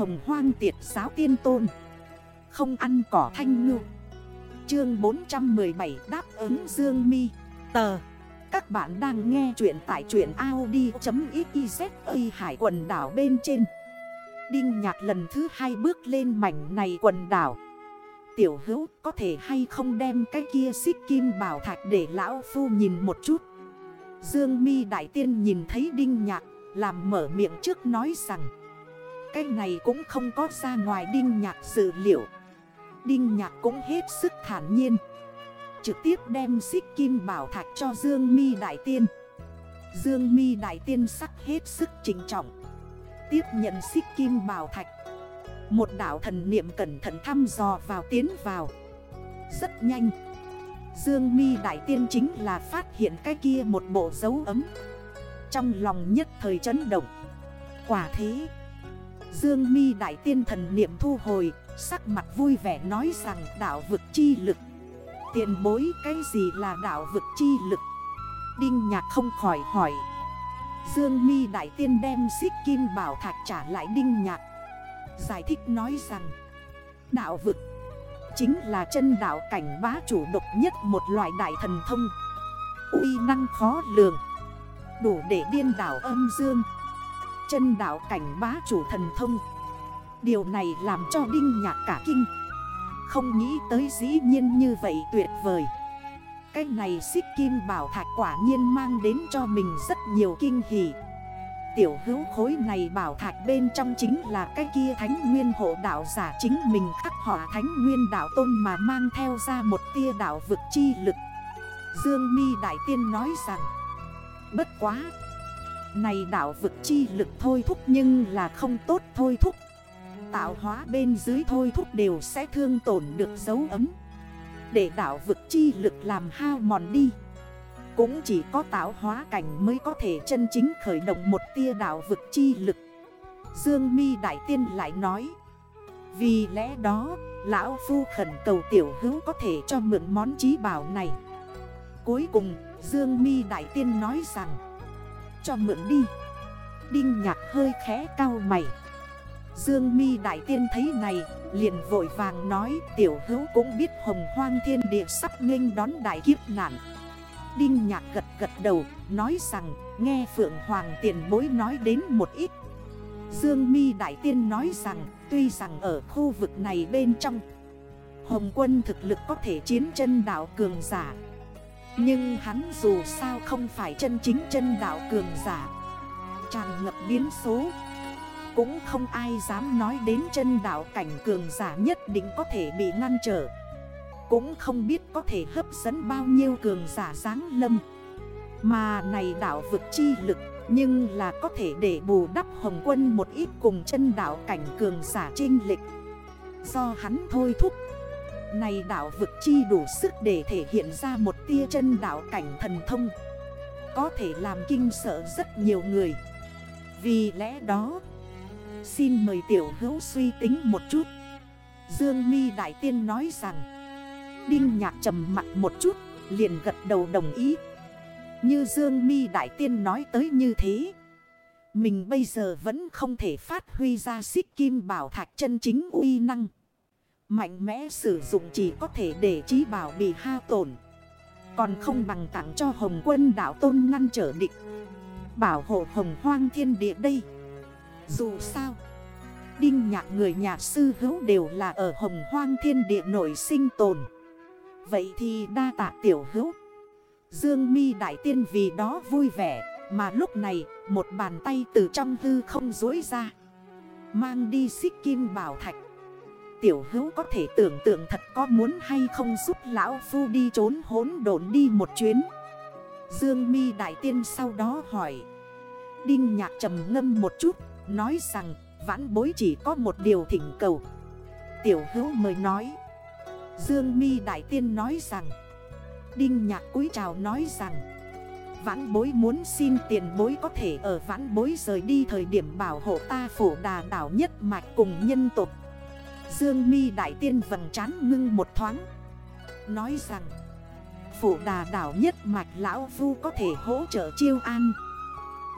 hồng hoang tiệt giáo tiên tôn. Không ăn cỏ thanh ngư. Chương 417 đáp ứng Dương mi. Tờ. Các bạn đang nghe chuyện tại chuyện Audi.xyz hải quần đảo bên trên. Đinh nhạc lần thứ hai bước lên mảnh này quần đảo. Tiểu hữu, có thể hay không đem cái kia xích kim bảo thạch để lão phu nhìn một chút? Dương mi đại tiên nhìn thấy đinh nhạc, làm mở miệng trước nói rằng cái này cũng không có ra ngoài đinh nhạc dự liệu. Đinh nhạc cũng hết sức thản nhiên. Trực tiếp đem xích kim bảo thạch cho Dương mi đại tiên. Dương mi đại tiên sắc hết sức trình trọng. Tiếp nhận xích kim bảo thạch. Một đảo thần niệm cẩn thận thăm dò vào tiến vào. Rất nhanh. Dương mi đại tiên chính là phát hiện cái kia một bộ dấu ấm. Trong lòng nhất thời chấn động. Quả thế. Dương mi đại tiên thần niệm thu hồi, Sắc mặt vui vẻ nói rằng đảo vực chi lực. Tiền bối, cái gì là đảo vực chi lực? Đinh nhạc không khỏi hỏi. Dương mi đại tiên đem xích kim bảo thạch trả lại đinh nhạc, Giải thích nói rằng, Đạo vực Chính là chân đạo cảnh bá chủ độc nhất một loại đại thần thông, uy năng khó lường, Đủ để điên đảo âm dương Chân đảo cảnh bá chủ thần thông. Điều này làm cho Đinh Nhạc cả kinh. Không nghĩ tới dĩ nhiên như vậy tuyệt vời. Cái này xích kim bảo thạch quả nhiên mang đến cho mình rất nhiều kinh hỷ Tiểu hữu khối này bảo thạch bên trong chính là cái kia thánh nguyên hộ đạo giả chính mình khắc họa thánh nguyên đạo tôn mà mang theo ra một tia đạo vực chi lực. Dương mi Đại Tiên nói rằng, Bất quá này đạo vực chi lực thôi thúc nhưng là không tốt thôi thúc. Tạo hóa bên dưới thôi thúc đều sẽ thương tổn được dấu ấm. Để đạo vực chi lực làm hao mòn đi. Cũng chỉ có tạo hóa cảnh mới có thể chân chính khởi động một tia đạo vực chi lực. Dương mi Đại Tiên lại nói, Vì lẽ đó, Lão Phu khẩn cầu tiểu hữu có thể cho mượn món trí bảo này. Cuối cùng, Dương mi Đại Tiên nói rằng cho mượn đi. Đinh nhạc hơi khẽ cao mày. Dương mi Đại Tiên thấy này, liền vội vàng nói, Tiểu hữu cũng biết hồng hoang thiên địa sắp nghênh đón đại kiếp nạn. Đinh nhạc gật gật đầu, nói rằng, Nghe Phượng Hoàng tiền bối nói đến một ít. Dương mi Đại Tiên nói rằng, Tuy rằng ở khu vực này bên trong, Hồng quân thực lực có thể chiến chân đảo cường giả nhưng hắn dù sao không phải chân chính chân đạo cường giả. Tràn ngập biến số. Cũng không ai dám nói đến chân đạo cảnh cường giả nhất định có thể bị ngăn trở. Cũng không biết có thể hấp dẫn bao nhiêu cường giả dáng lâm. Mà này đạo vực chi lực, Nhưng là có thể để bù đắp hồng quân một ít cùng chân đạo cảnh cường giả trinh lịch Do hắn thôi thúc này đảo vực chi đủ sức để thể hiện ra một tia chân đảo cảnh thần thông. Có thể làm kinh sợ rất nhiều người. Vì lẽ đó, Xin mời tiểu hữu suy tính một chút. Dương mi Đại Tiên nói rằng, Đinh nhạc trầm mặt một chút, Liền gật đầu đồng ý. Như Dương mi Đại Tiên nói tới như thế, Mình bây giờ vẫn không thể phát huy ra xích kim bảo thạch chân chính uy năng. Mạnh mẽ sử dụng chỉ có thể để trí bảo bị hao tổn. Còn không bằng tặng cho Hồng quân đảo tôn ngăn trở địch. Bảo hộ hồng hoang thiên địa đây. Dù sao, Đinh nhạc người nhà sư hữu đều là ở hồng hoang thiên địa nổi sinh tồn. Vậy thì đa tạ tiểu hữu. Dương mi đại tiên vì đó vui vẻ, Mà lúc này một bàn tay từ trong hư không dối ra, Mang đi xích kim bảo thạch. Tiểu hữu có thể tưởng tượng thật có muốn hay không giúp lão phu đi trốn hốn đồn đi một chuyến. Dương mi đại tiên sau đó hỏi. Đinh nhạc trầm ngâm một chút, Nói rằng, vãn bối chỉ có một điều thỉnh cầu. Tiểu hữu mời nói. Dương mi đại tiên nói rằng. Đinh nhạc cúi chào nói rằng. Vãn bối muốn xin tiền bối có thể ở vãn bối rời đi thời điểm bảo hộ ta phổ đà đảo nhất mạch cùng nhân tộc. Dương mi đại tiên vầng trán ngưng một thoáng. Nói rằng Phủ đà đảo nhất mạch lão phu có thể hỗ trợ chiêu an.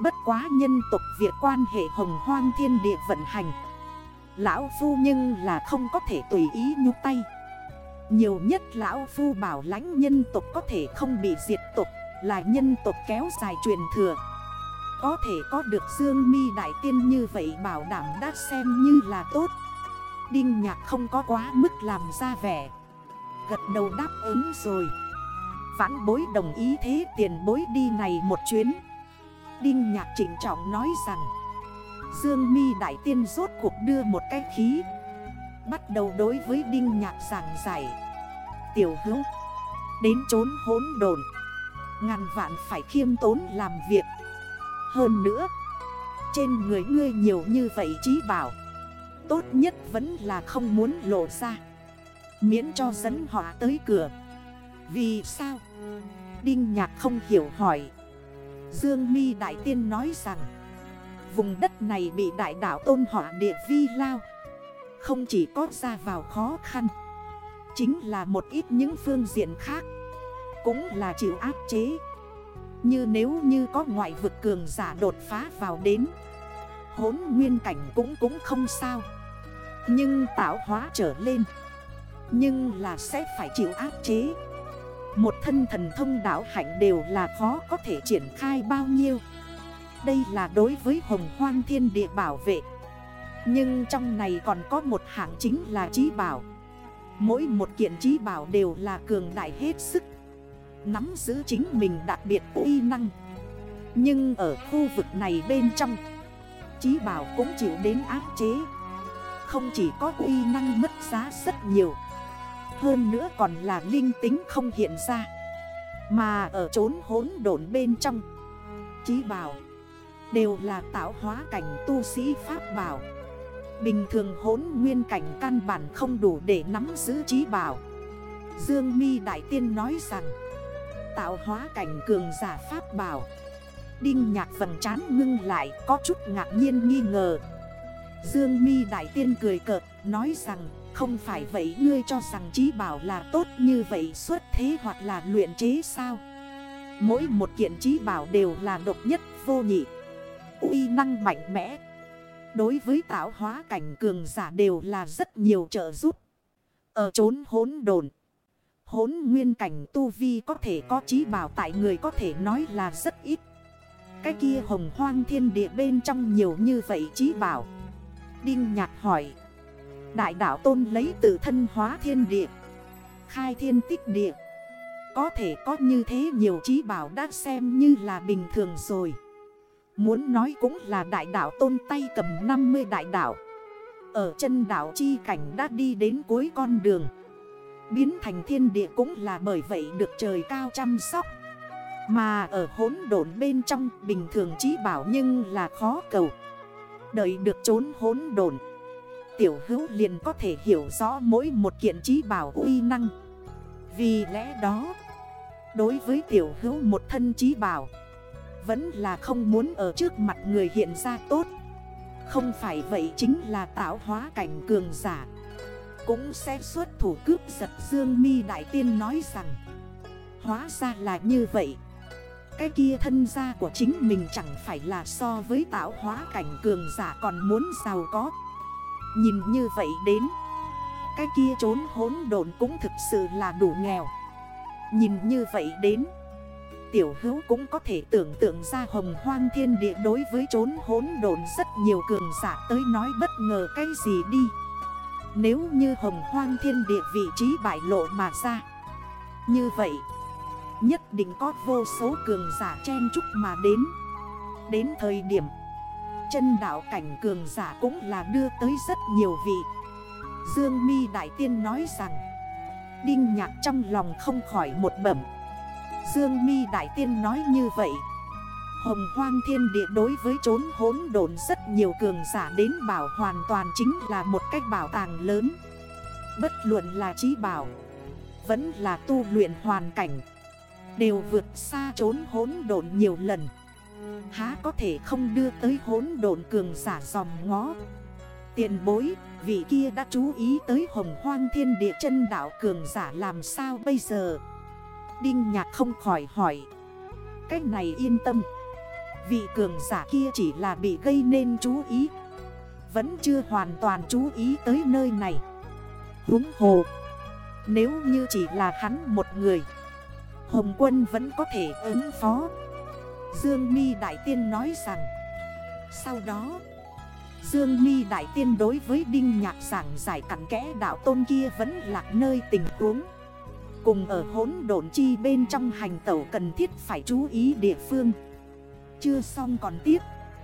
Bất quá nhân tục việc quan hệ hồng hoang thiên địa vận hành. Lão Phu nhưng là không có thể tùy ý nhúc tay. Nhiều nhất Lão Phu bảo lãnh nhân tộc có thể không bị diệt tộc Là nhân tộc kéo dài truyền thừa. Có thể có được Dương mi Đại Tiên như vậy bảo đảm đã xem như là tốt. Đinh Nhạc không có quá mức làm ra vẻ. Gật đầu đáp ứng rồi. Vãn bối đồng ý thế tiền bối đi này một chuyến. Đinh Nhạc trịnh trọng nói rằng, Dương mi Đại Tiên rốt cuộc đưa một cái khí. Bắt đầu đối với Đinh Nhạc giảng giải. Tiểu hữu, Đến trốn hốn đồn Ngàn vạn phải khiêm tốn làm việc. Hơn nữa, Trên người ngươi nhiều như vậy trí bảo Tốt nhất vẫn là không muốn lộ ra. Miễn cho dẫn họ tới cửa. Vì sao? Đinh nhạc không hiểu hỏi. Dương mi Đại Tiên nói rằng, Vùng đất này bị đại đảo tôn họa địa vi lao. Không chỉ có ra vào khó khăn, Chính là một ít những phương diện khác Cũng là chịu áp chế. Như nếu như có ngoại vực cường giả đột phá vào đến Hốn nguyên cảnh cũng cũng không sao. Nhưng tạo hóa trở lên. Nhưng là sẽ phải chịu áp chế. Một thân thần thông đảo hạnh đều là khó có thể triển khai bao nhiêu. Đây là đối với hồng hoang thiên địa bảo vệ. Nhưng trong này còn có một hạng chính là trí bảo. Mỗi một kiện trí bảo đều là cường đại hết sức. Nắm giữ chính mình đặc biệt uy năng. Nhưng ở khu vực này bên trong Trí bảo cũng chịu đến áp chế. Không chỉ có uy năng mất giá rất nhiều, Hơn nữa còn là linh tính không hiện ra, Mà ở trốn hốn độn bên trong Trí bảo Đều là tạo hóa cảnh tu sĩ Pháp bảo. Bình thường hốn nguyên cảnh căn bản không đủ để nắm giữ trí bảo. Dương mi Đại Tiên nói rằng, Tạo hóa cảnh cường giả Pháp bảo Đinh nhạc vầng trán ngưng lại, có chút ngạc nhiên nghi ngờ Dương mi Đại Tiên cười cợt, nói rằng, Không phải vậy, ngươi cho rằng trí bảo là tốt như vậy, xuất thế hoặc là luyện chế sao Mỗi một kiện trí bảo đều là độc nhất, vô nhị uy năng mạnh mẽ. Đối với tạo hóa cảnh cường giả đều là rất nhiều trợ giúp. Ở chốn hốn đồn. Hốn nguyên cảnh tu vi có thể có trí bảo tại người có thể nói là rất ít. Cái kia hồng hoang thiên địa bên trong nhiều như vậy trí bảo. Đinh nhạc hỏi. Đại đạo tôn lấy từ thân hóa thiên địa. Khai thiên tích địa. Có thể có như thế nhiều trí bảo đã xem như là bình thường rồi. Muốn nói cũng là đại đảo tôn tay cầm 50 đại đảo Ở chân đảo chi cảnh đã đi đến cuối con đường Biến thành thiên địa cũng là bởi vậy được trời cao chăm sóc mà ở hốn độn bên trong, bình thường trí bảo nhưng là khó cầu. Đợi được trốn hốn đồn Tiểu hữu liền có thể hiểu rõ mỗi một kiện trí bảo uy năng. Vì lẽ đó, Đối với tiểu hữu một thân trí bảo, vẫn là không muốn ở trước mặt người hiện ra tốt. Không phải vậy chính là tạo hóa cảnh cường giả, Cũng sẽ xuất thủ cướp giật Dương mi Đại Tiên nói rằng, Hóa ra là như vậy. Cái kia thân gia của chính mình chẳng phải là so với tạo hóa cảnh cường giả còn muốn giàu có Nhìn như vậy đến Cái kia trốn hốn độn cũng thực sự là đủ nghèo Nhìn như vậy đến tiểu hữu cũng có thể tưởng tượng ra hồng hoang thiên địa đối với trốn hốn độn rất nhiều cường giả tới nói bất ngờ cái gì đi. Nếu như hồng hoang thiên địa vị trí bại lộ mà ra. Như vậy, nhất định có vô số cường giả chen chúc mà đến. Đến thời điểm, chân đảo cảnh cường giả cũng là đưa tới rất nhiều vị. Dương mi Đại Tiên nói rằng, Đinh nhạc trong lòng không khỏi một bẩm. Dương mi Đại Tiên nói như vậy Hồng hoang thiên địa đối với trốn hốn đồn rất nhiều cường giả đến bảo hoàn toàn chính là một cách bảo tàng lớn Bất luận là trí bảo Vẫn là tu luyện hoàn cảnh Đều vượt xa trốn hốn đồn nhiều lần. Há có thể không đưa tới hốn đồn cường giả dòng ngó. Tiền bối, vị kia đã chú ý tới hồng hoang thiên địa chân đảo cường giả làm sao bây giờ? Đinh nhạc không khỏi hỏi. Cách này yên tâm. Vị cường giả kia chỉ là bị gây nên chú ý. Vẫn chưa hoàn toàn chú ý tới nơi này. Húng hồ. Nếu như chỉ là hắn một người Hồng quân vẫn có thể ứng phó. Dương mi Đại Tiên nói rằng, Sau đó, Dương mi Đại Tiên đối với Đinh Nhạc giảng giải cặn kẽ đạo tôn kia vẫn lạc nơi tình huống. Cùng ở hốn độn chi bên trong hành tẩu cần thiết phải chú ý địa phương. Chưa xong còn tiếp.